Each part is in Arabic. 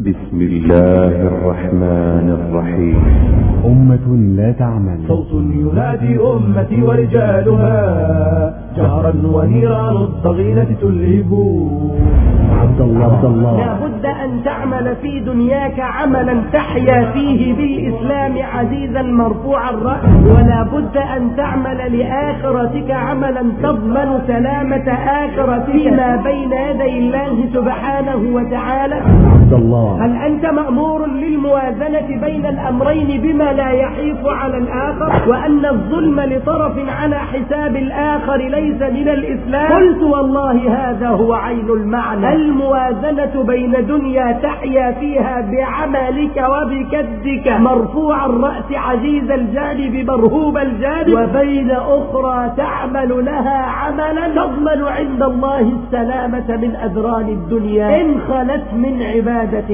بسم الله الرحمن الرحيم. أمة لا تعمل. صوت ينادي أمتي ورجالها جهرا ونيران الضغينة تلهب. عبد الله عبد الله لا بد أن تعمل في دنياك عملا تحيا فيه بالإسلام عزيزا مرفوع الرأس. ولا بد أن تعمل لآخرتك عملا تضمن سلامة آخرتك فيما بين يدي الله سبحانه وتعالى. عبد الله هل أنت مأمور للموازنة بين الأمرين بما لا يحيف على الآخر وأن الظلم لطرف على حساب الآخر ليس من الإسلام؟ قلت والله هذا هو عين المعنى. الموازنة بين دنيا تحيا فيها بعملك وبكدك مرفوع الرأس عزيز الجانب مرهوب الجانب؟ وبين أخرى تعمل لها عملا؟ تضمن عند الله السلامة من أذران الدنيا. إن خلت من عبادة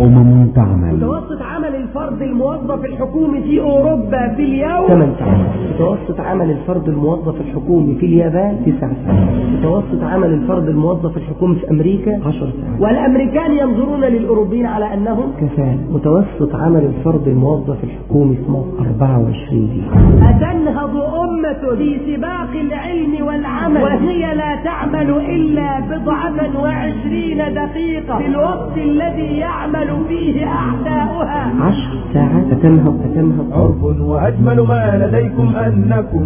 أمم تعمل. متوسط عمل الفرد الموظف الحكومي في أوروبا في اليوم 8 ساعات. متوسط عمل الفرد الموظف الحكومي في اليابان 9 ساعات. متوسط عمل الفرد الموظف الحكومي في أمريكا 10 ساعات. والأمريكان ينظرون للأوروبيين على أنهم كفاءة. متوسط عمل الفرد الموظف الحكومي في مصر 24 دقيقة. أتنهض أمة في سباق العلم والعمل وهي لا تعمل إلا بضعة وعشرين دقيقة. في الوقت الذي يعمل فيه أعداؤها. 10 ساعات أتنهض أتنهض عرف وأجمل ما لديكم أنكم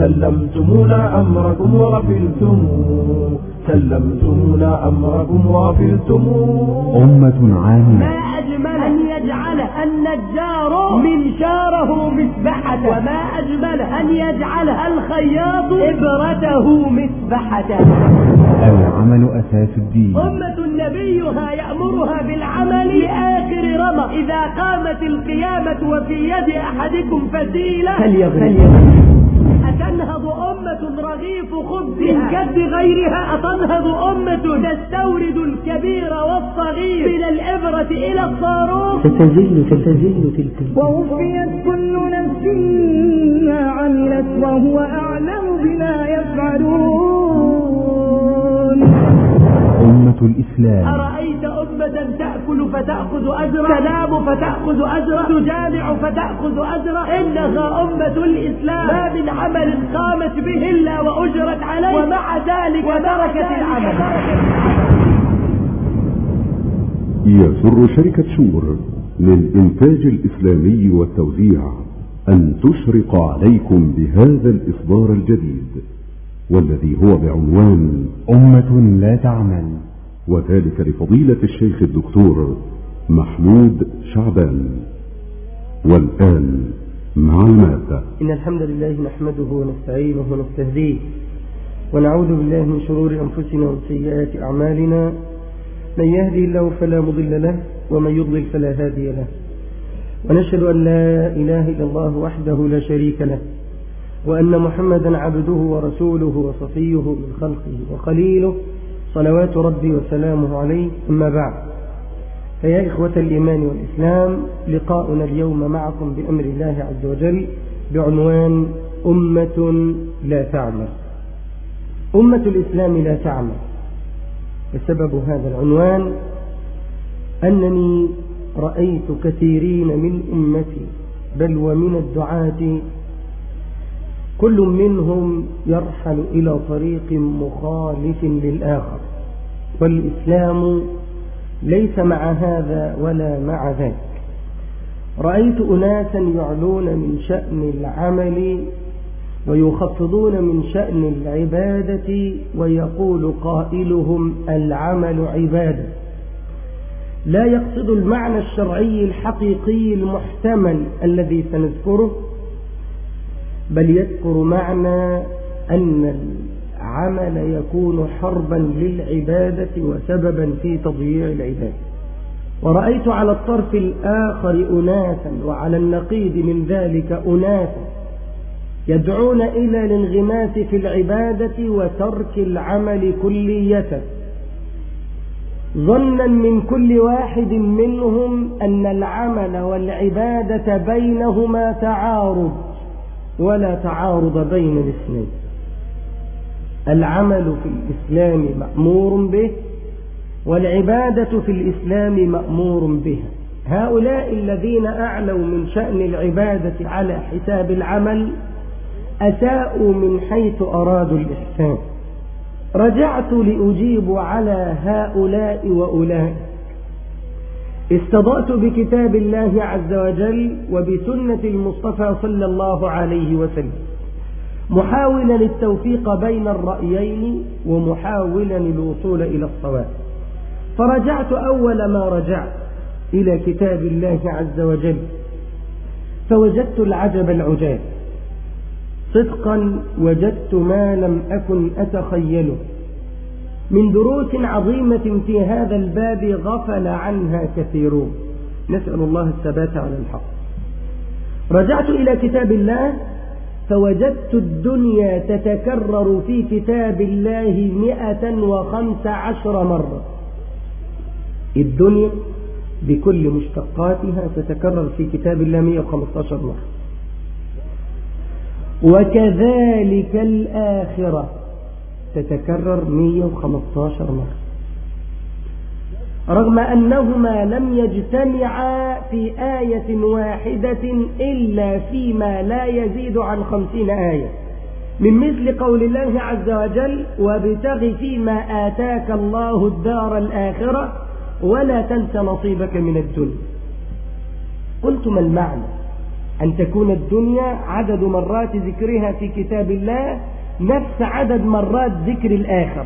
سلمتمونا أمركم وغفلتم سلمتمونا أمركم وغفلتم أمة عاملة ما أجمل أن يجعل النجار منشاره مسبحة وما أجمل أن يجعل الخياط إبرته مسبحة العمل أساس الدين. أمة نبيها يأمرها بالعمل لآخر رمى. إذا قامت القيامة وفي يد أحدكم فتيلة فليغرب أتنهض أمة رغيف خبزها من كد غيرها أتنهض أمة تستورد الكبير والصغير. من الإبرة إلى الصاروخ. ستزل ستزل تلك الأمة. ووفيت كل نفس ما عملت وهو أعلم بما يفعلون. أمة الإسلام. أرأيت فتأخذ أجرا تنام فتأخذ أجرا تجامع فتأخذ أجرا إنها أمة الإسلام. ما من عمل قامت به إلا وأجرت عليه. ومع ذلك وتركت العمل. يسر شركة شور للإنتاج الإسلامي والتوزيع أن تشرق عليكم بهذا الإصدار الجديد والذي هو بعنوان أمة لا تعمل. وذلك لفضيلة الشيخ الدكتور محمود شعبان. والآن مع المادة إن الحمد لله نحمده ونستعينه ونستهديه ونعوذ بالله من شرور أنفسنا ومن سيئات أعمالنا. من يهدي الله فلا مضل له ومن يضلل فلا هادي له. ونشهد أن لا إله إلا الله وحده لا شريك له وأن محمدا عبده ورسوله وصفيه من خلقه وخليله. صلوات ربي وسلامه عليه. أما بعد فيا إخوة الإيمان والإسلام لقاؤنا اليوم معكم بأمر الله عز وجل بعنوان أمة لا تعمل أمة الإسلام لا تعمل وسبب هذا العنوان أنني رأيت كثيرين من أمتي بل ومن الدعاة كل منهم يرحل إلى طريق مخالف للآخر. والإسلام ليس مع هذا ولا مع ذاك. رأيت أناسا يعلون من شأن العمل ويخفضون من شأن العبادة ويقول قائلهم العمل عبادة. لا يقصد المعنى الشرعي الحقيقي المحتمل الذي سنذكره بل يذكر معنى أن العمل يكون حربا للعبادة وسببا في تضييع العبادة. ورأيت على الطرف الآخر أناسا وعلى النقيض من ذلك أناسا يدعون إلى الانغماس في العبادة وترك العمل كلية. ظنا من كل واحد منهم أن العمل والعبادة بينهما تعارض. ولا تعارض بين الاثنين. العمل في الإسلام مأمور به والعبادة في الإسلام مأمور بها. هؤلاء الذين أعلوا من شأن العبادة على حساب العمل أساءوا من حيث أرادوا الإحسان. رجعت لأجيب على هؤلاء وأولئك. استضأت بكتاب الله عز وجل وبسنة المصطفى صلى الله عليه وسلم. محاولا التوفيق بين الرأيين ومحاولا الوصول إلى الصواب. فرجعت أول ما رجعت إلى كتاب الله عز وجل. فوجدت العجب العجاب. صدقا وجدت ما لم أكن أتخيله. من دروس عظيمة في هذا الباب غفل عنها كثيرون. نسأل الله الثبات على الحق. رجعت إلى كتاب الله فوجدت الدنيا تتكرر في كتاب الله مئة وخمس عشر مرة. الدنيا بكل مشتقاتها تتكرر في كتاب الله 115 مرة. وكذلك الآخرة. تتكرر 115 مرة. رغم أنهما لم يجتمعا في آية واحدة إلا فيما لا يزيد عن خمسين آية. من مثل قول الله عز وجل وابتغ فيما آتاك الله الدار الآخرة ولا تنس نصيبك من الدنيا. قلت ما المعنى. أن تكون الدنيا عدد مرات ذكرها في كتاب الله نفس عدد مرات ذكر الآخر.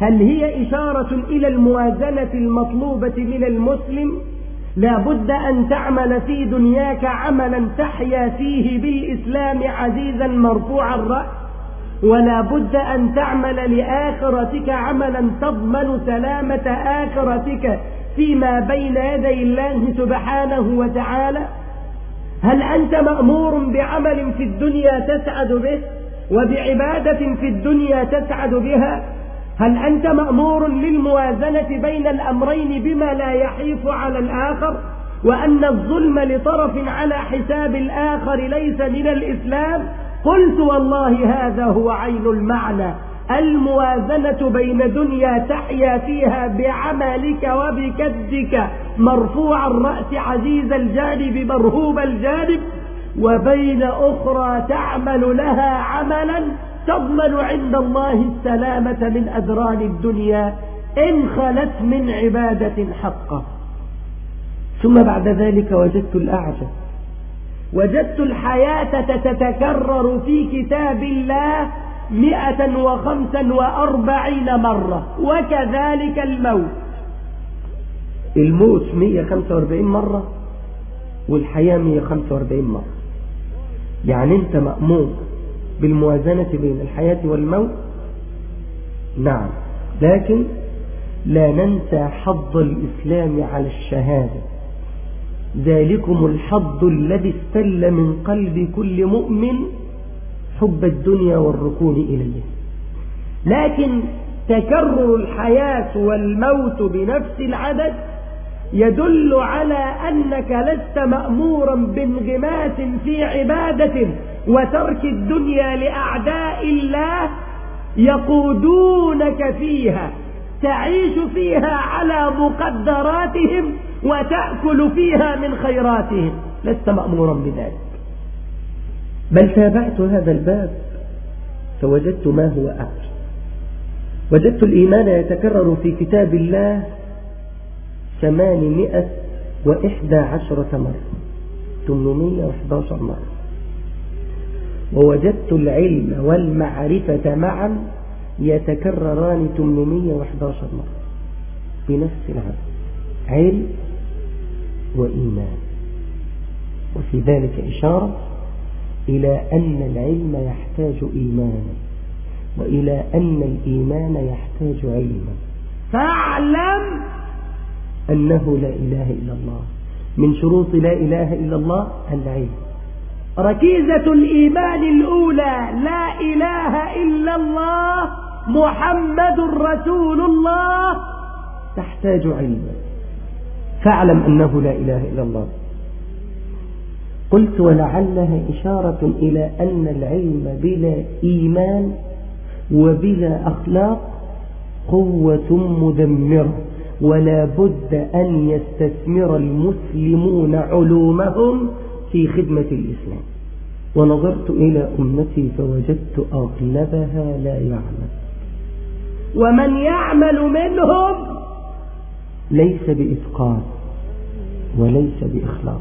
هل هي إشارة إلى الموازنة المطلوبة من المسلم؟ لا بد أن تعمل في دنياك عملا تحيا فيه بالإسلام عزيزا مرفوع الرأس ولا بد أن تعمل لآخرتك عملا تضمن سلامة آخرتك فيما بين يدي الله سبحانه وتعالى. هل أنت مأمور بعمل في الدنيا تسعد به؟ وبعبادة في الدنيا تسعد بها. هل أنت مأمور للموازنة بين الأمرين بما لا يحيف على الآخر؟ وأن الظلم لطرف على حساب الآخر ليس من الإسلام؟ قلت والله هذا هو عين المعنى. الموازنة بين دنيا تحيا فيها بعملك وبكدك. مرفوع الرأس عزيز الجانب مرهوب الجانب. وبين أخرى تعمل لها عملا تضمن عند الله السلامة من أدران الدنيا إن خلت من عبادة حقه ثم بعد ذلك وجدت الأعجب. وجدت الحياة تتكرر في كتاب الله مئة وخمسا وأربعين مرة وكذلك الموت. الموت مئة خمسة وأربعين مرة والحياة مئة خمسة وأربعين مرة. يعني أنت مأمور بالموازنة بين الحياة والموت؟ نعم. لكن لا ننسى حظ الإسلام على الشهادة. ذلكم الحظ الذي استل من قلب كل مؤمن حب الدنيا والركون إليه. لكن تكرر الحياة والموت بنفس العدد يدل على أنك لست مأمورا بانغماس في عبادة وترك الدنيا لأعداء الله يقودونك فيها تعيش فيها على مقدراتهم وتأكل فيها من خيراتهم. لست مأمورا بذلك. بل تابعت هذا الباب فوجدت ما هو أعجب وجدت الإيمان يتكرر في كتاب الله ثمانمائة وإحدى عشرة مرة. ثمانمائة وإحدى مرة. ووجدت العلم والمعرفة معا يتكرران 811 مرة. بنفس العدد علم وإيمان. وفي ذلك إشارة إلى أن العلم يحتاج إيمانا. وإلى أن الإيمان يحتاج علما. فاعلم أنه لا إله إلا الله. من شروط لا إله إلا الله العلم. ركيزة الإيمان الأولى لا إله إلا الله محمد رسول الله. تحتاج علما فاعلم أنه لا إله إلا الله. قلت ولعلها إشارة إلى أن العلم بلا إيمان وبلا أخلاق قوة مدمرة. ولا بد أن يستثمر المسلمون علومهم في خدمة الإسلام. ونظرت إلى أمتي فوجدت أغلبها لا يعمل ومن يعمل منهم ليس بإتقان وليس بإخلاص.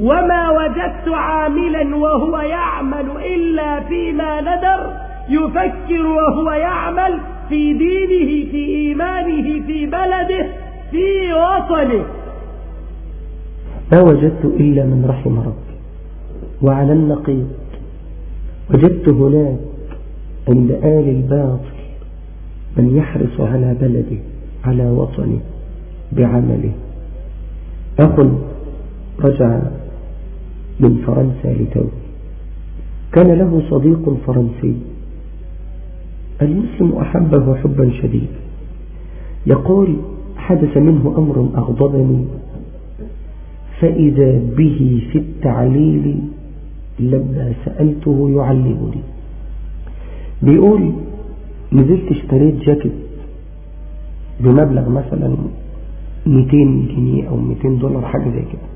وما وجدت عاملا وهو يعمل إلا فيما ندر يفكر وهو يعمل في دينه في إيمانه في بلده في وطنه. ما وجدت إلا من رحم ربي وعلى النقيض. وجدت هناك عند آل الباطل من يحرص على بلده على وطنه بعمله. أخ رجع من فرنسا لتو كان له صديق فرنسي. المسلم أحبه حبا شديدا. يقول حدث منه أمر أغضبني فإذا به في التعليل لما سألته يعلمني. بيقول نزلت اشتريت جاكيت بمبلغ مثلا 200 جنيه أو 200 دولار حاجة زي كده.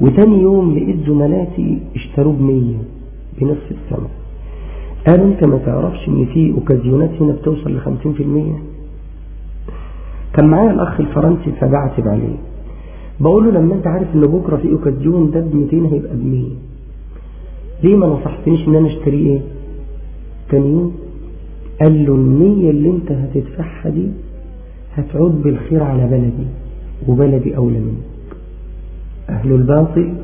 وتاني يوم لقيت زملاتي اشتروه ب 100 بنصف الثمن قالوا أنت ما تعرفش إن في أوكازيونات هنا بتوصل ل 50% كان معايا الأخ الفرنسي فبعتب عليه بقول له لما أنت عارف إن بكرة في أوكازيون ده ب 200 هيبقى ب 100 ليه ما نصحتنيش إن أنا اشتريه إيه؟ تاني يوم قال له النية اللي أنت هتدفعها دي هتعود بالخير على بلدي وبلدي أولى منك. أهل الباطل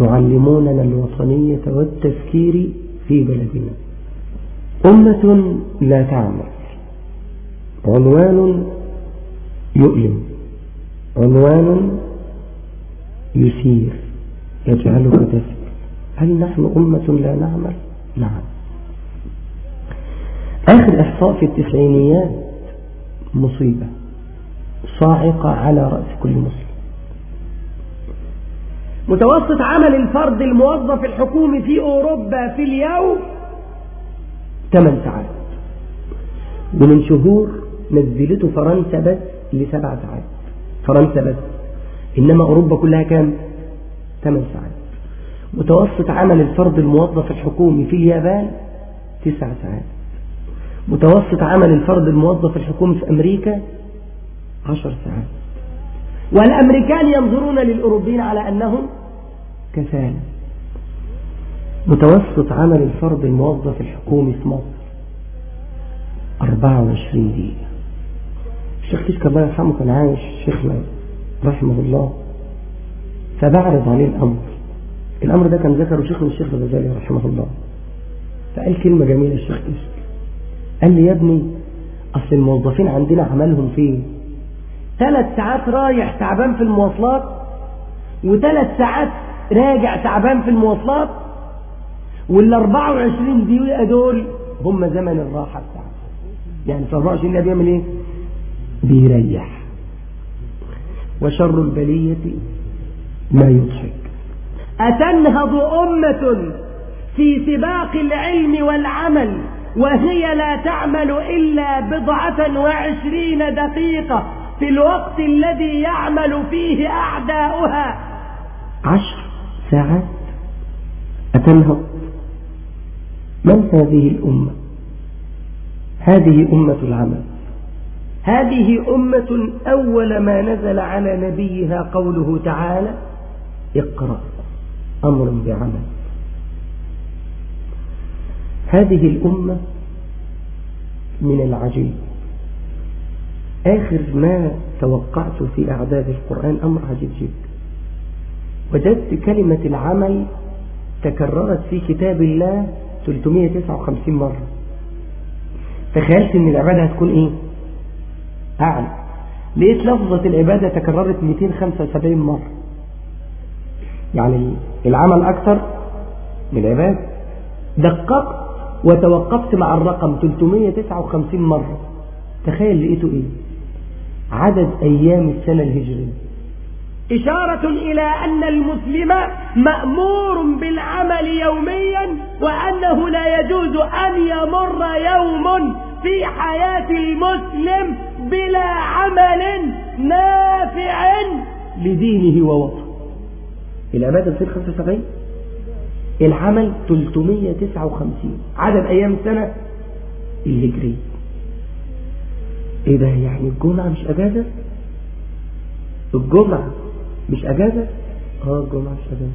يعلموننا الوطنية والتفكير في بلدنا أمة لا تعمل. عنوان يؤلم. عنوان يسير يجعلك تسكت هل نحن أمة لا نعمل؟ نعم. آخر إحصاء في التسعينيات مصيبة. صاعقة على رأس كل مسلم. متوسط عمل الفرد الموظف الحكومي في أوروبا في اليوم 8 ساعات. ومن شهور نزلته فرنسا بس لسبع ساعات. فرنسا بس. إنما أوروبا كلها كام؟ 8 ساعات. متوسط عمل الفرد الموظف الحكومي في اليابان 9 ساعات. متوسط عمل الفرد الموظف الحكومي في أمريكا 10 ساعات. والأمريكان ينظرون للأوروبيين على أنهم كسالى. متوسط عمل الفرد الموظف الحكومي في مصر 24 دقيقة. الشيخ كشك الله يرحمه كان عايش شيخنا رحمه الله. فبعرض عليه الأمر. الأمر ده كان ذكره شيخنا الشيخ الغزالي رحمه الله. فقال كلمة جميلة الشيخ كشك قال لي يا ابني أصل الموظفين عندنا عملهم فين؟ ثلاث ساعات رايح تعبان في المواصلات وثلاث ساعات راجع تعبان في المواصلات وال 24 دقيقة دول هم زمن الراحة بتاعته يعني في 24 دقيقة بيعمل إيه؟ بيريح. وشر البلية ما يضحك. أتنهض أمة في سباق العلم والعمل وهي لا تعمل إلا بضعة وعشرين دقيقة. في الوقت الذي يعمل فيه أعداؤها. عشر ساعات أتنهض من هذه الأمة؟ هذه أمة العمل. هذه أمة أول ما نزل على نبيها قوله تعالى اقرأ أمر بعمل. هذه الأمة من العجيب. آخر ما توقعت في أعداد القرآن أمر عجيب جدا. وجدت كلمة العمل تكررت في كتاب الله 359 مرة. تخيلت إن العبادة هتكون إيه؟ أعلى. لقيت لفظة العبادة تكررت 275 مرة. يعني العمل أكثر من العبادة. دققت وتوقفت مع الرقم 359 مرة. تخيل لقيته إيه؟ عدد أيام السنة الهجرية. إشارة إلى أن المسلم مأمور بالعمل يوميا وأنه لا يجوز أن يمر يوم في حياة المسلم بلا عمل نافع لدينه ووطنه. العبادة 275 العمل 359 عدد أيام السنة الهجرية. إيه ده يعني الجمعة مش أجازة؟ الجمعة مش أجازة؟ آه الجمعة مش أجازة.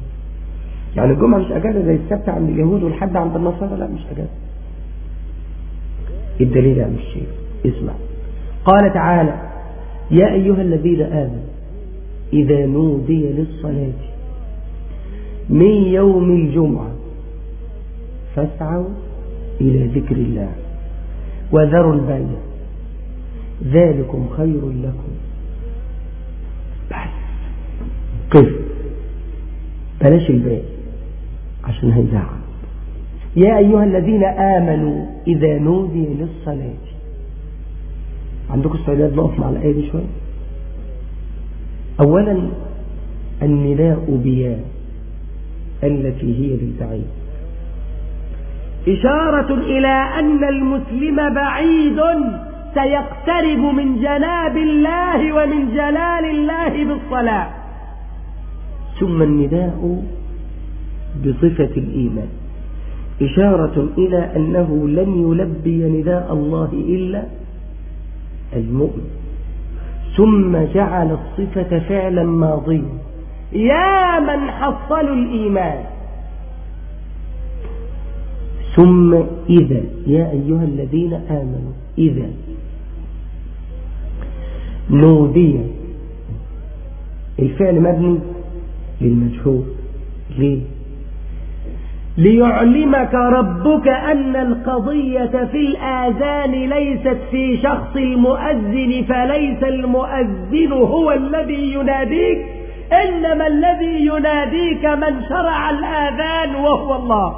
يعني الجمعة مش أجازة زي السبت عند اليهود والحد عند النصارى لا مش أجازة. الدليل عن الشيء اسمع. قال تعالى يا أيها الذين آمنوا إذا نودي للصلاة من يوم الجمعة فاسعوا إلى ذكر الله وذروا البيع. ذلكم خير لكم. بس. قف بلاش الباقي عشان هيزعل. يا أيها الذين آمنوا إذا نودي للصلاة. عندكم استعداد نقف مع الآية دي شوية؟ أولا النداء بيا التي هي للبعيد. إشارة إلى أن المسلم بعيد. سيقترب من جناب الله ومن جلال الله بالصلاة. ثم النداء بصفة الإيمان. إشارة إلى أنه لن يلبي نداء الله إلا المؤمن. ثم جعل الصفة فعلا ماضيا. يا من حصلوا الإيمان. ثم إذا يا أيها الذين آمنوا إذا نودي الفعل مبني للمجهول. ليه؟ ليعلمك ربك أن القضية في الآذان ليست في شخص المؤذن فليس المؤذن هو الذي يناديك إنما الذي يناديك من شرع الآذان وهو الله.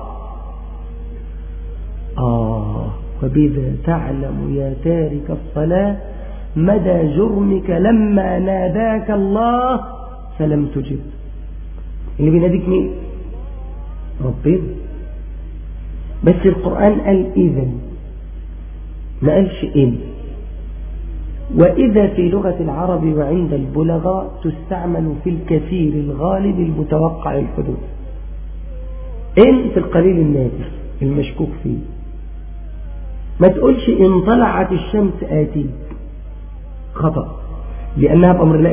آه وبذا تعلم يا تارك الصلاة مدى جرمك لما ناداك الله فلم تجب. اللي بيناديك مين؟ ربنا بس القرآن قال إذا ما قالش إن. وإذا في لغة العرب وعند البلغاء تستعمل في الكثير الغالب المتوقع الحدوث إن في القليل النادر المشكوك فيه. ما تقولش إن طلعت الشمس آتيك خطأ لأنها بأمر الله؟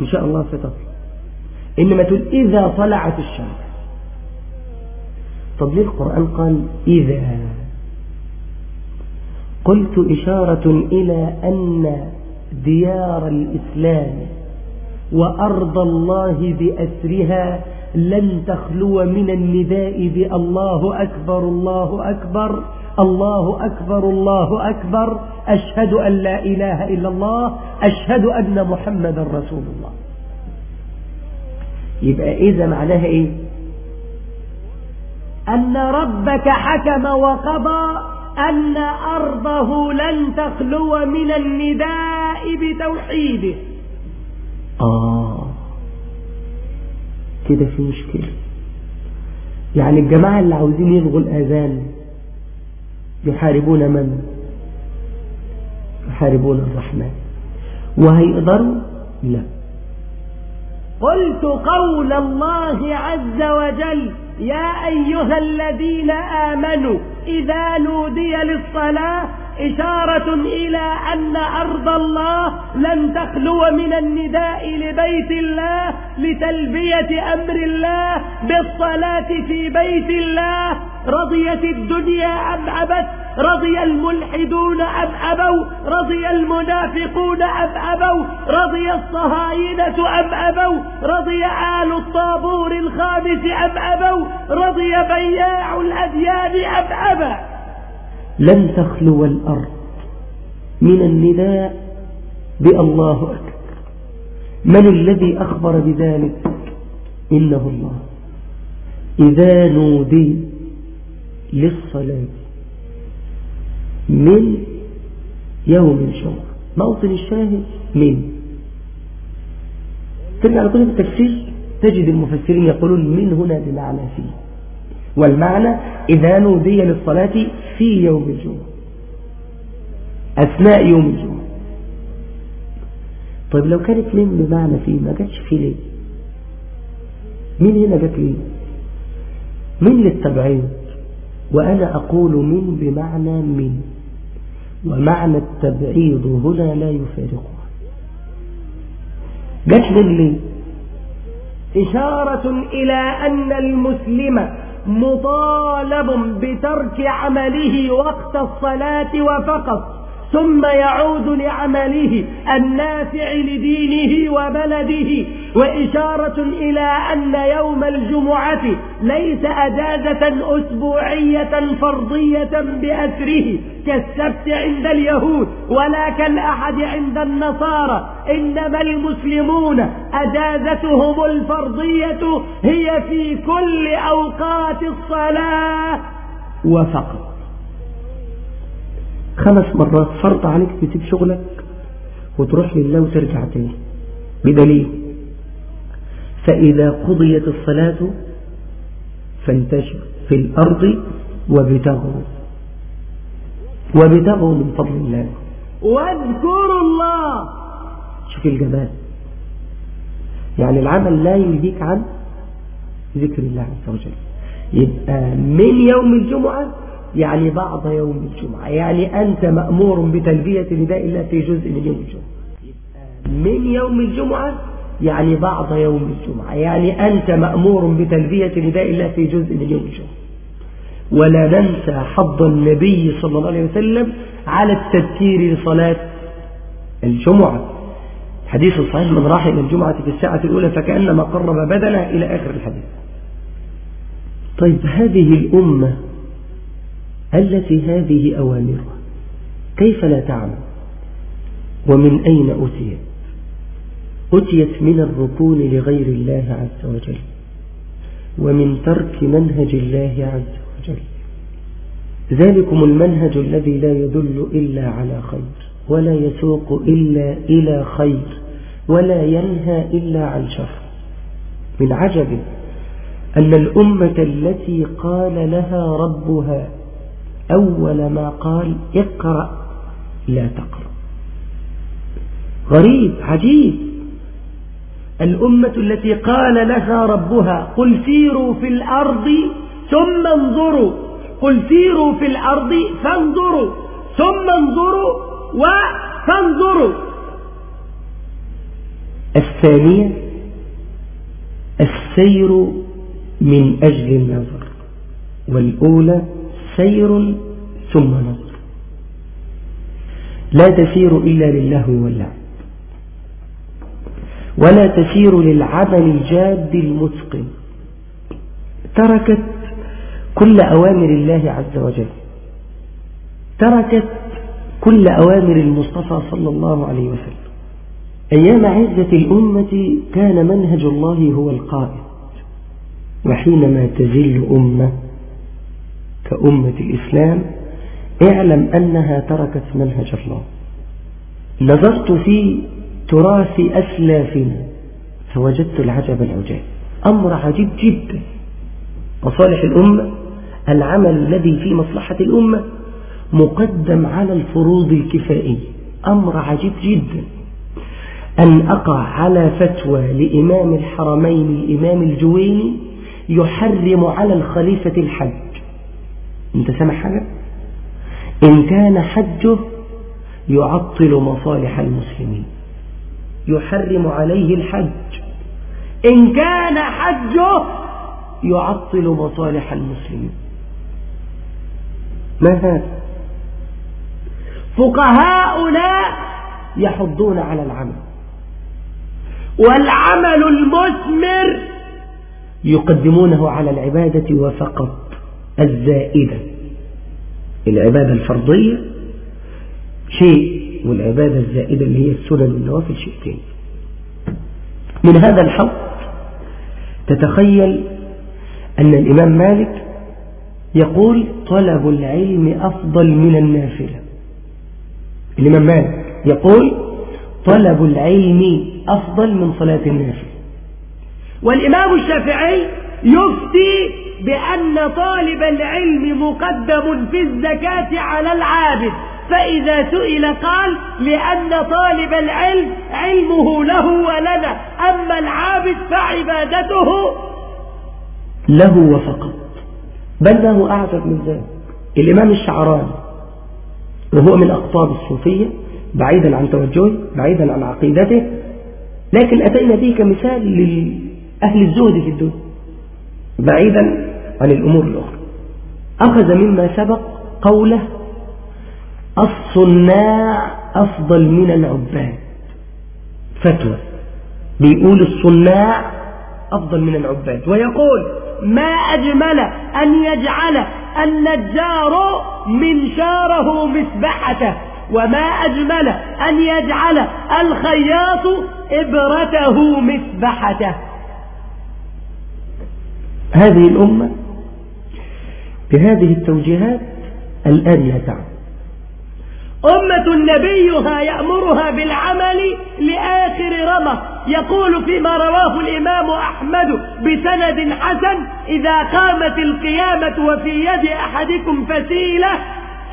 إن شاء الله ستطلع إنما تقول إذا طلعت الشمس. طب ليه القرآن قال إذا. قلت إشارة إلى أن ديار الإسلام وأرض الله بأسرها لن تخلو من النداء بألله أكبر الله أكبر. الله أكبر الله أكبر أشهد أن لا إله إلا الله أشهد أن محمد رسول الله. يبقى إذا معناها إيه؟ أن ربك حكم وقضى أن أرضه لن تخلو من النداء بتوحيده. آه. كده في مشكلة. يعني الجماعة اللي عاوزين يلغوا الآذان يحاربون من؟ يحاربون الرحمن وهيقدروا؟ لا قلت قول الله عز وجل يا أيها الذين آمنوا إذا نودي للصلاة إشارة إلى أن أرض الله لن تخلو من النداء لبيت الله لتلبية أمر الله بالصلاة في بيت الله. رضيت الدنيا أم أبت؟ رضي الملحدون أم أبوا؟ رضي المنافقون أم أبوا؟ رضي الصهاينة أم أبوا؟ رضي آل الطابور الخامس أم أبوا؟ رضي بياع الأديان أم أبى؟ لن تخلو الأرض من النداء بالله أكبر. من الذي أخبر بذلك؟ إنه الله. إذا نودي للصلاة من يوم الجمعة موطن الشاهد؟ من. ترجع على كتب التفسير؟ تجد المفسرين يقولون من هنا بمعنى فيه. والمعنى إذا نودي للصلاة في يوم الجمعة. أثناء يوم الجمعة. طيب لو كانت من بمعنى فيه؟ ما جاتش فيه ليه؟ من هنا جات ليه؟ من للتبعيض؟ وأنا أقول من بمعنى من. ومعنى التبعيض هنا لا يفارقها. جات ليه؟ إشارة إلى أن المسلم مطالب بترك عمله وقت الصلاة وفقط. ثم يعود لعمله النافع لدينه وبلده وإشارة إلى أن يوم الجمعة ليس أجازة أسبوعية فرضية بأسره كالسبت عند اليهود ولا كالأحد عند النصارى إنما المسلمون أجازتهم الفرضية هي في كل أوقات الصلاة وفقط. خمس مرات فرض عليك تسيب شغلك وتروح لله وترجع تاني. بدليل. فإذا قضيت الصلاة فانتشر في الأرض وابتغوا وابتغوا من فضل الله. واذكروا الله. شوف الجمال. يعني العمل لا يلهيك عن ذكر الله عز وجل. يبقى من يوم الجمعة يعني بعض يوم الجمعة يعني أنت مأمور بتلبية نداء الله في جزء من يوم الجمعة. من يوم الجمعة؟ يعني بعض يوم الجمعة يعني أنت مأمور بتلبية نداء الله في جزء من يوم الجمعة. ولا ننسى حظ النبي صلى الله عليه وسلم على التذكير لصلاة الجمعة. حديث صحيح من راح إلى الجمعة في الساعة الأولى فكأنما قرب بدنه إلى آخر الحديث. طيب هذه الأمة التي هذه أوامرها كيف لا تعمل ومن أين أتيت؟ أتيت من الركون لغير الله عز وجل ومن ترك منهج الله عز وجل. ذلكم المنهج الذي لا يدل إلا على خير ولا يسوق إلا إلى خير ولا ينهى إلا عن شر. من عجب أن الأمة التي قال لها ربها أول ما قال اقرأ لا تقرأ. غريب عجيب. الأمة التي قال لها ربها قل سيروا في الأرض ثم انظروا قل سيروا في الأرض فانظروا ثم انظروا وفانظروا. الثانية السير من أجل النظر والأولى سير ثم نظر. لا تسير إلا لله واللعب ولا تسير للعمل الجاد المتقن. تركت كل أوامر الله عز وجل. تركت كل أوامر المصطفى صلى الله عليه وسلم. أيام عزة الأمة كان منهج الله هو القائد وحينما تزل أمة كأمة الإسلام اعلم أنها تركت منهج الله. نظرت في تراث أسلافنا فوجدت العجب العجاب. أمر عجيب جدا. مصالح الأمة العمل الذي في مصلحة الأمة مقدم على الفروض الكفائية. أمر عجيب جدا. أن أقع على فتوى لإمام الحرمين الإمام الجويني يحرم على الخليفة الحج انت سامع حاجة؟ إن كان حجه يعطل مصالح المسلمين يحرم عليه الحج. إن كان حجه يعطل مصالح المسلمين. ما هذا؟ فقهاؤنا يحضون على العمل. والعمل المثمر يقدمونه على العبادة وفقط. الزائدة. العبادة الفرضية شيء والعبادة الزائدة اللي هي السنن والنوافل شيء تاني. من هذا الحق تتخيل أن الإمام مالك يقول طلب العلم أفضل من النافلة. الإمام مالك يقول طلب العلم أفضل من صلاة النافلة. والإمام الشافعي يفتي بأن طالب العلم مقدم في الزكاة على العابد. فإذا سئل قال لأن طالب العلم علمه له ولنا. أما العابد فعبادته له وفقط. بل له أعجب من ذلك؟ الإمام الشعراني وهو من أقطاب الصوفية بعيدا عن توجهه بعيدا عن عقيدته لكن أتينا به كمثال لأهل الزهد في الدنيا. بعيدا عن الأمور الأخرى. أخذ مما سبق قوله الصناع أفضل من العباد. فتوى. بيقول الصناع أفضل من العباد. ويقول ما أجمل أن يجعل النجار منشاره مسبحته وما أجمل أن يجعل الخياط إبرته مسبحته. هذه الأمة بهذه التوجيهات الآن لا تعمل أمة نبيها يأمرها بالعمل لآخر رمق يقول فيما رواه الإمام أحمد بسند حسن إذا قامت القيامة وفي يد أحدكم فسيلة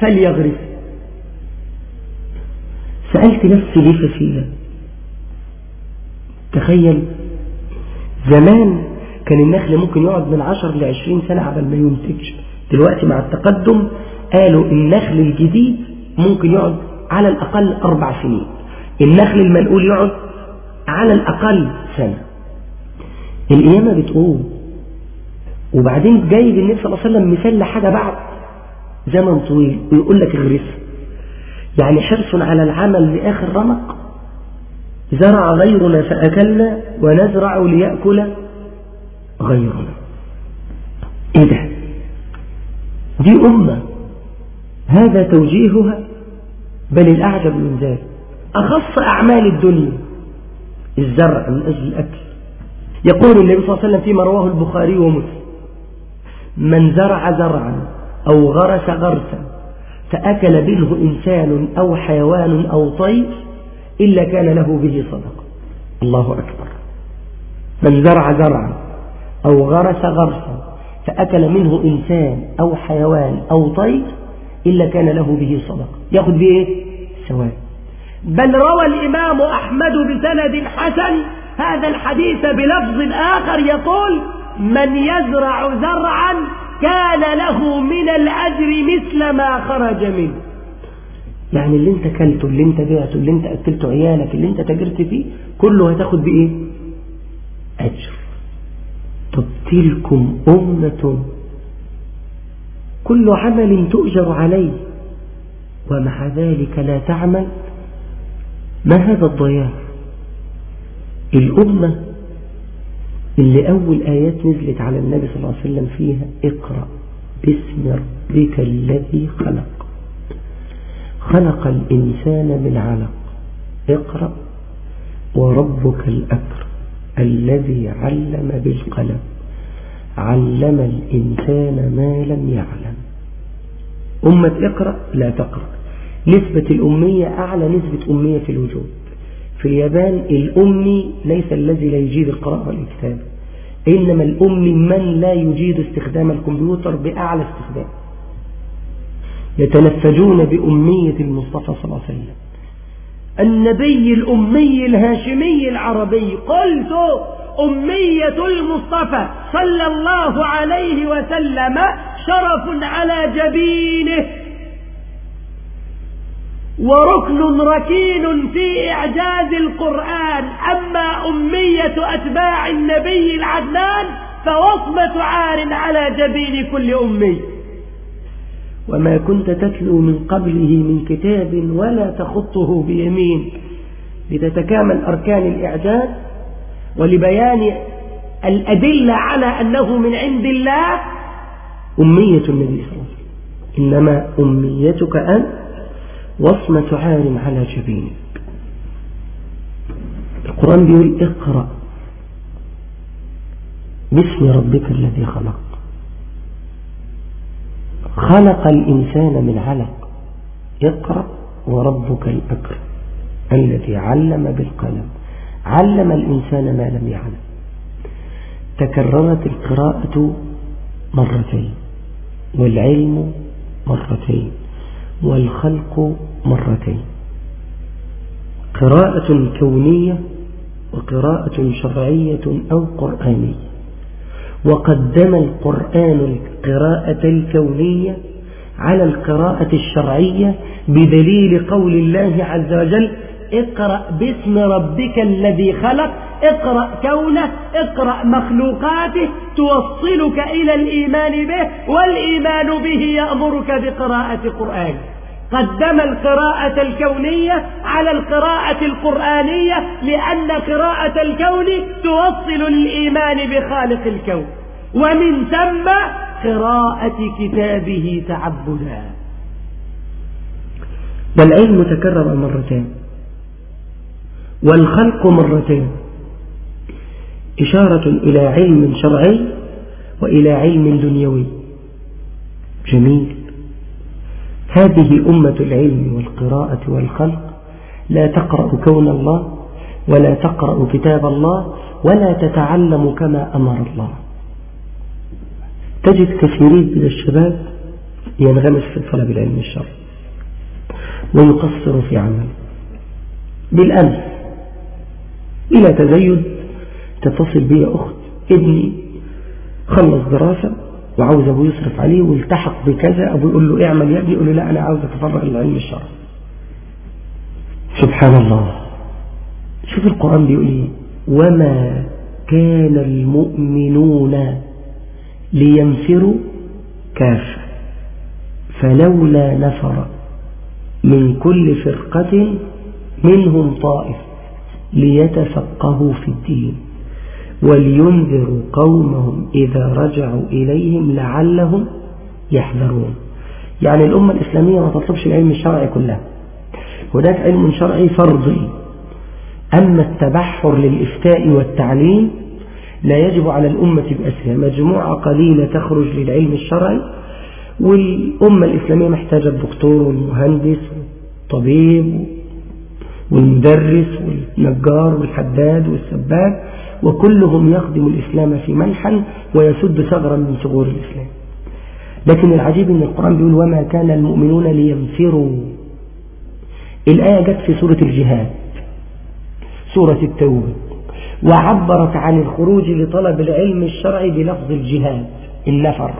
فليغرف. سألت نفسي ليه فسيلة تخيل زمان كان النخل ممكن يقعد من عشر لعشرين سنة قبل ما ينتج. دلوقتي مع التقدم قالوا النخل الجديد ممكن يقعد على الأقل أربع سنين. النخل المنقول يقعد على الأقل سنة. القيامة بتقوم وبعدين جايب النبي صلى الله عليه وسلم مثال لحاجة بعد زمن طويل ويقول لك اغرسها يعني حرص على العمل لآخر رمق. زرع غيرنا فأكلنا ونزرع ليأكل غيرنا إيه ده؟ دي أمة. هذا توجيهها. بل الأعجب من ذلك. أخص أعمال الدنيا. الزرع من أجل الأكل. يقول النبي صلى الله عليه وسلم فيما رواه البخاري ومسلم. من زرع زرعا أو غرس غرسا فأكل منه إنسان أو حيوان أو طير إلا كان له به صدقة. الله أكبر. من زرع زرعا أو غرس غرسا فأكل منه إنسان أو حيوان أو طير إلا كان له به صدقة يأخذ به إيه؟ سواء بل روى الإمام أحمد بسند حسن هذا الحديث بلفظ آخر يقول من يزرع زرعا كان له من الأجر مثل ما خرج منه. يعني اللي انت كلته اللي انت بعته اللي انت أكلته عيالك اللي انت تجرت فيه كله هتاخد بإيه؟ أجر. طب تلكم أمة كل عمل تؤجر عليه ومع ذلك لا تعمل. ما هذا الضياع؟ الأمة اللي أول آيات نزلت على النبي صلى الله عليه وسلم فيها اقرأ باسم ربك الذي خلق. خلق الإنسان من علق. اقرأ. وربك الأكرم. الذي علم بالقلم علم الإنسان ما لم يعلم. أمة اقرأ لا تقرأ. نسبة الأمية أعلى نسبة أمية في الوجود. في اليابان الأمي ليس الذي لا يجيد القراءة والكتابة. إنما الأمي من لا يجيد استخدام الكمبيوتر بأعلى استخدام. يتنفجون بأمية المصطفى صلى الله عليه وسلم. النبي الأمي الهاشمي العربي قلت أمية المصطفى صلى الله عليه وسلم شرف على جبينه. وركن ركين في إعجاز القرآن. أما أمية أتباع النبي العدنان فوصمة عار على جبين كل أمي. وما كنت تتلو من قبله من كتاب ولا تخطه بيمين لتتكامل أركان الإعجاز ولبيان الأدلة على أنه من عند الله أمية النبي صلى الله عليه وسلم إنما أميتك أنت وصمة عار على جبينك. القرآن بيقول اقرأ باسم ربك الذي خلق خلق الإنسان من علق. اقرأ وربك الأكرم الذي علم بالقلم. علم الإنسان ما لم يعلم. تكررت القراءة مرتين والعلم مرتين والخلق مرتين. قراءة كونية وقراءة شرعية أو قرآنية. وقدم القرآن القراءة الكونية على القراءة الشرعية بدليل قول الله عز وجل اقرأ باسم ربك الذي خلق اقرأ كونه اقرأ مخلوقاته توصلك إلى الإيمان به والإيمان به يأمرك بقراءة قرآن قدم القراءة الكونية على القراءة القرآنية لأن قراءة الكون توصل للإيمان بخالق الكون. ومن ثم قراءة كتابه تعبدا. والعلم تكرر مرتين. والخلق مرتين. إشارة إلى علم شرعي وإلى علم دنيوي. جميل. هذه أمة العلم والقراءة والخلق. لا تقرأ كون الله ولا تقرأ كتاب الله ولا تتعلم كما أمر الله. تجد كثيرين من الشباب ينغمس في طلب العلم الشرعي ويقصر في عمله. بالأمس إلى تزيد تتصل بي أخت ابني خلص دراسة وعاوز أبوه يصرف عليه والتحق بكذا أبوه يقول له اعمل يا ابني يقول له لا أنا عاوز أتفرغ للعلم الشرعي سبحان الله. شوف القرآن بيقول إيه؟ وما كان المؤمنون لينفروا كافة. فلولا نفر من كل فرقة منهم طائف ليتفقهوا في الدين. ولينذروا قومهم إذا رجعوا إليهم لعلهم يحذرون. يعني الأمة الإسلامية ما تطلبش العلم الشرعي كلها هناك علم شرعي فرضي. أما التبحر للإفتاء والتعليم لا يجب على الأمة بأسرها. مجموعة قليلة تخرج للعلم الشرعي والأمة الإسلامية محتاجة الدكتور والمهندس والطبيب والمدرس والنجار والحداد والسباك وكلهم يخدم الإسلام في منحا ويسد ثغرا من ثغور الإسلام. لكن العجيب أن القرآن بيقول وما كان المؤمنون لينفروا. الآية جت في سورة الجهاد سورة التوبة. وعبرت عن الخروج لطلب العلم الشرعي بلفظ الجهاد النفر.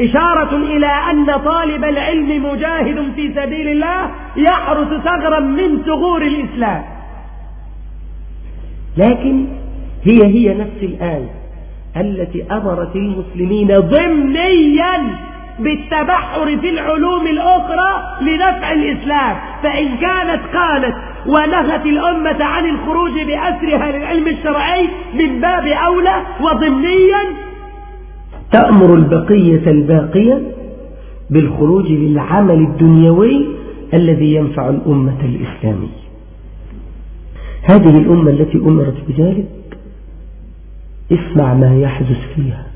إشارة إلى أن طالب العلم مجاهد في سبيل الله يحرس ثغرا من ثغور الإسلام. لكن هي هي نفس الآية التي أمرت المسلمين ضمنيا بالتبحر في العلوم الأخرى لنفع الإسلام. فإن كانت قالت ونهت الأمة عن الخروج بأسرها للعلم الشرعي من باب أولى وضمنيا تأمر البقية الباقية بالخروج للعمل الدنيوي الذي ينفع الأمة الإسلامية. هذه الأمة التي أمرت بذلك اسمع ما يحدث فيها.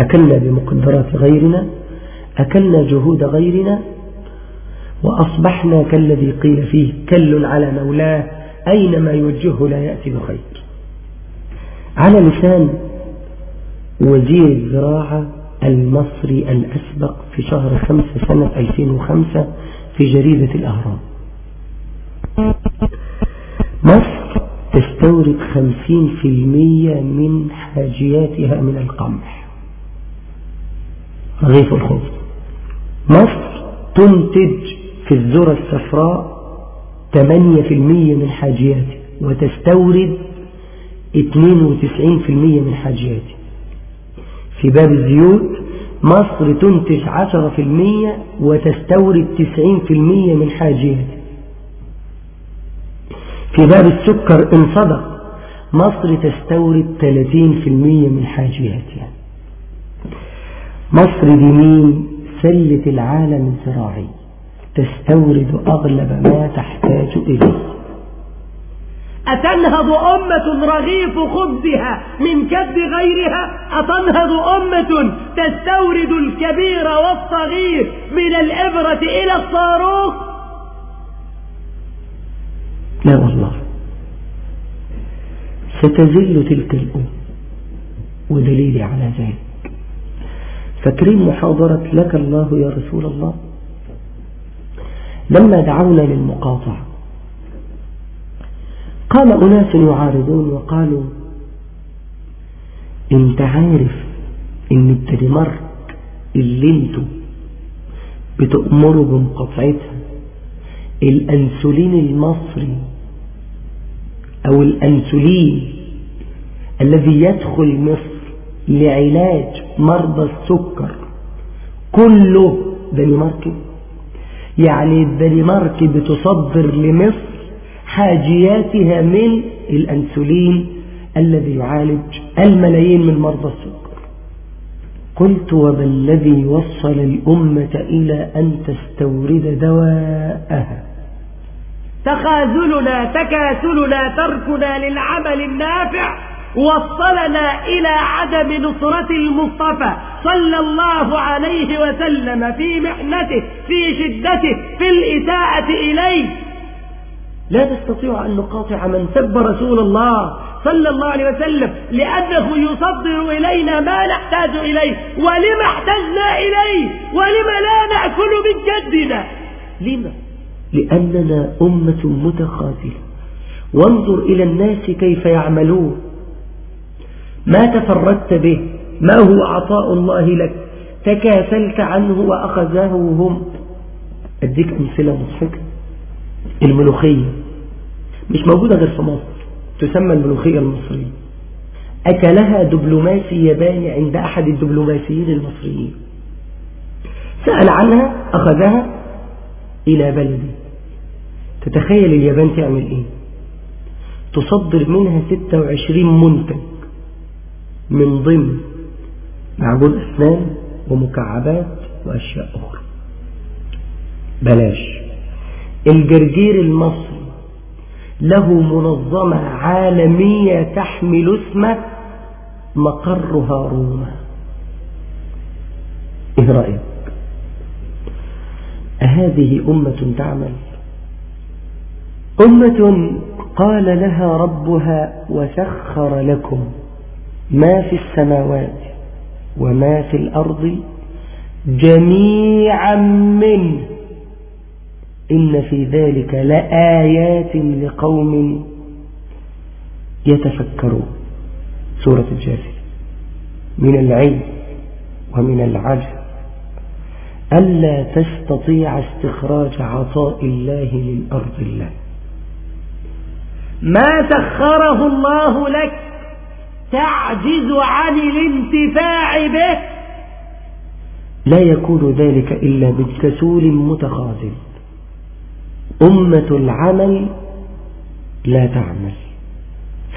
أكلنا بمقدرات غيرنا أكلنا جهود غيرنا وأصبحنا كالذي قيل فيه كل على مولاه أينما يوجهه لا يأتي بخير. على لسان وزير الزراعة المصري الأسبق في شهر خمسة سنة 2005 في جريدة الأهرام. تستورد 50% من حاجياتها من القمح. رغيف الخبز. مصر تنتج في الذرة الصفراء 8% من حاجياتها وتستورد 92% من حاجياتها. في باب الزيوت مصر تنتج 10% وتستورد 90% من حاجياتها. في باب السكر إن صدق مصر تستورد 30% من حاجياتها مصر دي سلة العالم الزراعي تستورد أغلب ما تحتاج إليه. أتنهض أمة رغيف خبزها من كد غيرها؟ أتنهض أمة تستورد الكبير والصغير من الإبرة إلى الصاروخ؟ لا والله. ستزل تلك الأمة ودليلي على ذلك. فاكرين محاضرة لك الله يا رسول الله. لما دعونا للمقاطعة. قام أناس يعارضون وقالوا انت عارف إن التدمرك اللي أنتوا بتأمروا بمقاطعتها الأنسولين المصري أو الأنسولين الذي يدخل مصر لعلاج مرضى السكر. كله دنماركي يعني الدنمارك بتصدر لمصر حاجياتها من الأنسولين الذي يعالج الملايين من مرضى السكر. قلت وبالذي وصل الأمة إلى أن تستورد دواءها؟ تخاذلنا تكاسلنا تركنا للعمل النافع وصلنا إلى عدم نصرة المصطفى صلى الله عليه وسلم في محنته في شدته في الإساءة إليه. لا نستطيع أن نقاطع من سب رسول الله صلى الله عليه وسلم لأنه يصدر إلينا ما نحتاج إليه. ولما احتجنا إليه؟ ولما لا نأكل من جدنا؟ لما؟ لأننا أمة متخاذلة. وانظر إلى الناس كيف يعملون. ما تفردت به ما هو عطاء الله لك؟ تكاسلت عنه وأخذاه هم. أديك أمثلة مضحكة. الملوخية. مش موجودة غير في مصر. تسمى الملوخية المصرية. أكلها دبلوماسي ياباني عند أحد الدبلوماسيين المصريين. سأل عنها أخذها إلى بلدي. تتخيل اليابان تعمل إيه؟ تصدر منها 26 منتج من ضمن معجون أسنان ومكعبات وأشياء أخرى. بلاش. الجرجير المصري له منظمة عالمية تحمل اسمه مقرها روما إيه رأيك؟ أهذه أمة تعمل أمة قال لها ربها وسخر لكم ما في السماوات وما في الأرض جميعا منه إن في ذلك لآيات لقوم يتفكرون. سورة الجاثية من العلم ومن العجب ألا تستطيع استخراج عطاء الله من أرض الله. ما سخره الله لك تعجز عن الانتفاع به. لا يكون ذلك إلا بالكسول متخاذل أمة العمل لا تعمل.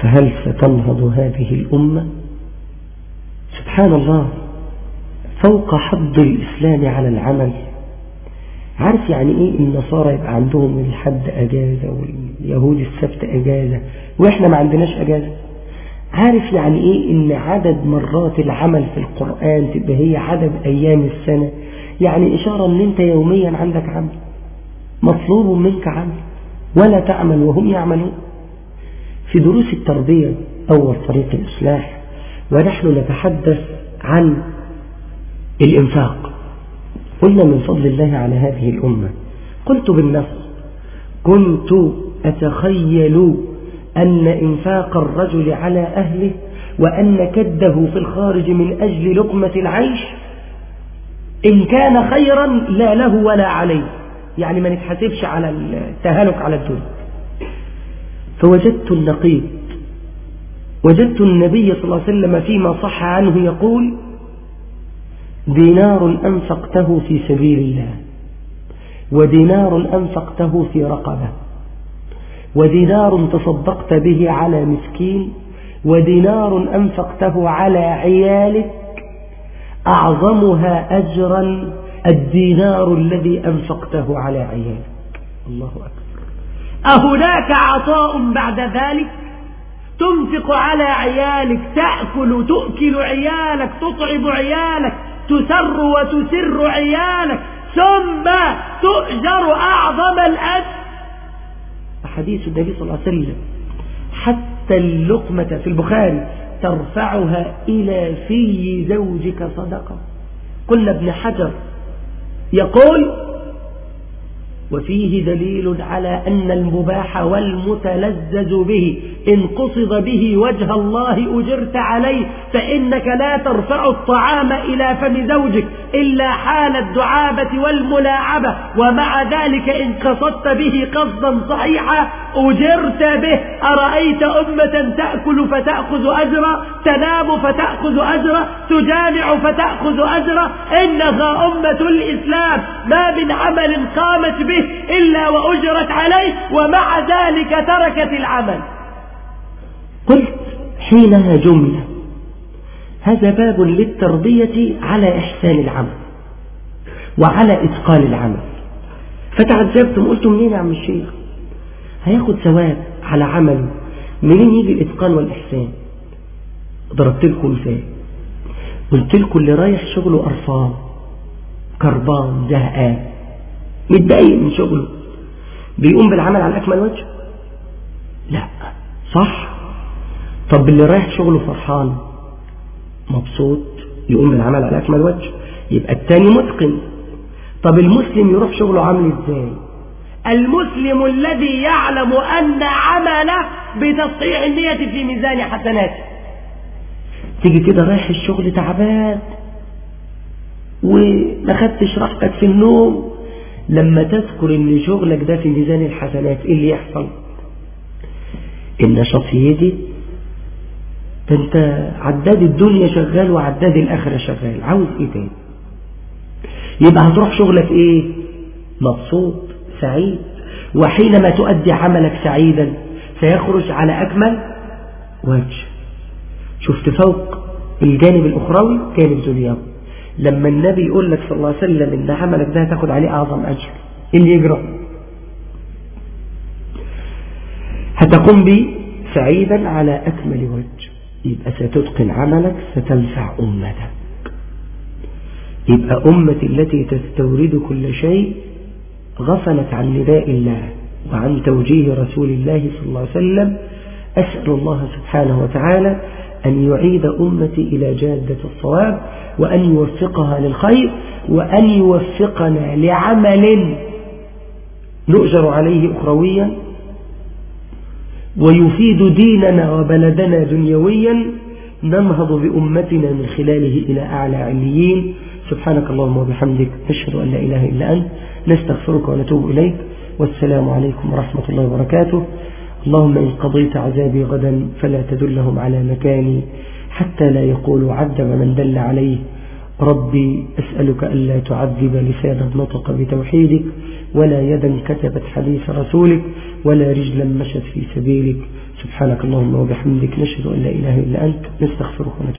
فهل ستنهض هذه الأمة؟ سبحان الله. فوق حض الإسلام على العمل. عارف يعني إيه النصارى يبقى عندهم الحد أجازة واليهود السبت أجازة وإحنا ما عندناش أجازة. عارف يعني إيه؟ إن عدد مرات العمل في القرآن تبقى هي عدد أيام السنة؟ يعني إشارة أن أنت يوميا عندك عمل مطلوب منك عمل ولا تعمل وهم يعملون. في دروس التربية أول طريق الإصلاح ونحن نتحدث عن الإنفاق. قلنا من فضل الله على هذه الأمة قلت بالنص كنت أتخيل أن إنفاق الرجل على أهله وأن كده في الخارج من أجل لقمة العيش إن كان خيرا لا له ولا عليه. يعني ما نتحسبش على التهالك على الدنيا. فوجدت النقيض. وجدت النبي صلى الله عليه وسلم فيما صح عنه يقول دينار أنفقته في سبيل الله ودينار أنفقته في رقبة. ودينار تصدقت به على مسكين ودينار أنفقته على عيالك أعظمها أجرا الدينار الذي أنفقته على عيالك. الله أكبر. أهناك عطاء بعد ذلك؟ تنفق على عيالك تأكل تؤكل عيالك تطعم عيالك تسر وتسر عيالك ثم تؤجر أعظم الأجر حديث النبي صلى الله عليه وسلم. حتى اللقمة في البخاري ترفعها إلى في زوجك صدقة. قلنا ابن حجر يقول وفيه دليل على أن المباح والمتلذذ به إن قصد به وجه الله أجرت عليه فإنك لا ترفع الطعام إلى فم زوجك. إلا حال الدعابة والملاعبة ومع ذلك إن قصدت به قصدا صحيحا أجرت به. أرأيت أمة تأكل فتأخذ أجرا تنام فتأخذ أجرا تجامع فتأخذ أجرا. إنها أمة الإسلام ما من عمل قامت به إلا وأجرت عليه ومع ذلك تركت العمل. قلت حينها جملة هذا باب للتربية على إحسان العمل وعلى إتقان العمل. فتعجبتم قلتم منين يا عم الشيخ؟ هياخد ثواب على عمله منين يجي الإتقان والإحسان؟ ضربت لكم مثال. قلت لكم اللي رايح شغله قرفان كربان زهقان متضايق من شغله. بيقوم بالعمل على أكمل وجه؟ لا. صح؟ طب اللي رايح شغله فرحان مبسوط يقوم بالعمل على أكمل وجه يبقى التاني متقن طب المسلم يروح شغله عامل إزاي؟ المسلم الذي يعلم أن عمله بتصحيح النية في ميزان حسناته. تيجي كده رايح الشغل تعبان وما خدتش راحتك في النوم لما تذكر إن شغلك ده في ميزان الحسنات إيه اللي يحصل؟ النشاط يزيد ده انت عداد الدنيا شغال وعداد الآخرة شغال. عاوز إيه تاني؟ يبقى هتروح شغلك إيه؟ مبسوط سعيد. وحينما تؤدي عملك سعيدا سيخرج على أكمل وجه. شفت فوق الجانب الأخروي جانب دنيوي لما النبي يقول لك صلى الله عليه وسلم إن عملك ده هتاخد عليه أعظم أجر. اللي يجرى؟ هتقوم به سعيدا على أكمل وجه. يبقى ستتقن عملك ستنفع أمتك. يبقى أمتي التي تستورد كل شيء غفلت عن نداء الله وعن توجيه رسول الله صلى الله عليه وسلم أسأل الله سبحانه وتعالى أن يعيد أمتي إلى جادة الصواب وأن يوفقها للخير وأن يوفقنا لعمل نؤجر عليه أخرويا ويفيد ديننا وبلدنا دنيويا ننهض بأمتنا من خلاله إلى أعلى عليين. سبحانك اللهم وبحمدك نشهد أن لا إله إلا أنت نستغفرك ونتوب إليك. والسلام عليكم ورحمة الله وبركاته. اللهم إن قضيت عذابي غدا فلا تدلهم على مكاني حتى لا يقولوا عذب من دل عليه. ربي أسألك ألا تعذب لسانا نطق بتوحيدك ولا يدا كتبت حديث رسولك ولا رجلا مشت في سبيلك. سبحانك اللهم وبحمدك نشهد أن لا إله إلا أنت نستغفرك ونتوب